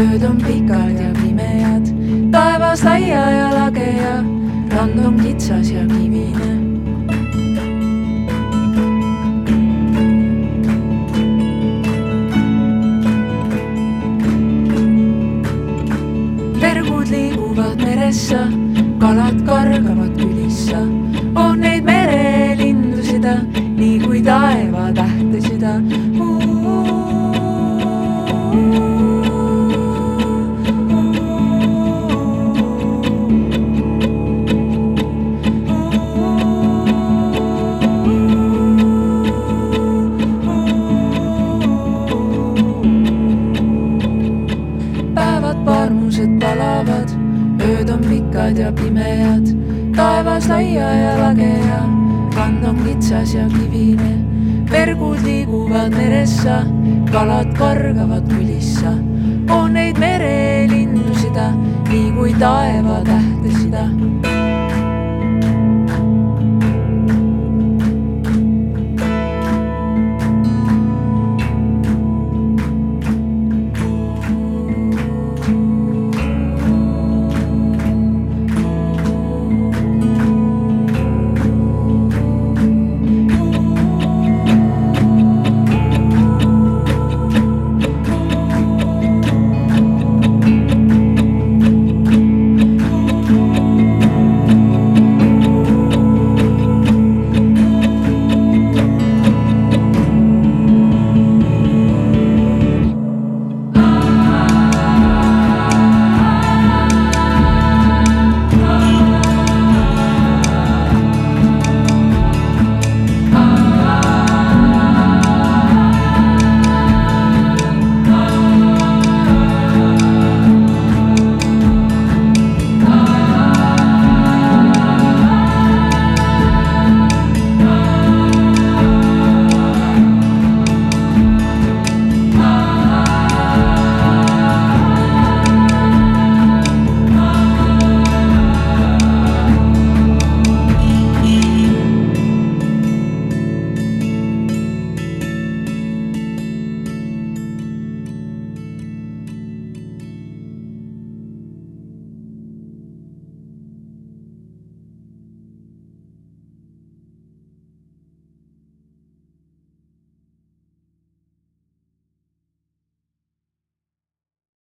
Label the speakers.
Speaker 1: ööd on pikad ja pimead, taevas laia ja lage ja rand on kitsas ja kivine. meresse, kalad kargavad parmused palavad, ööd on pikad ja pimead, taevas laia ja lage ja rand on kitsas ja kivine. vergud liiguvad meressa, kalad kargavad külissa, on neid merelindusid, nii kui taevatähtesid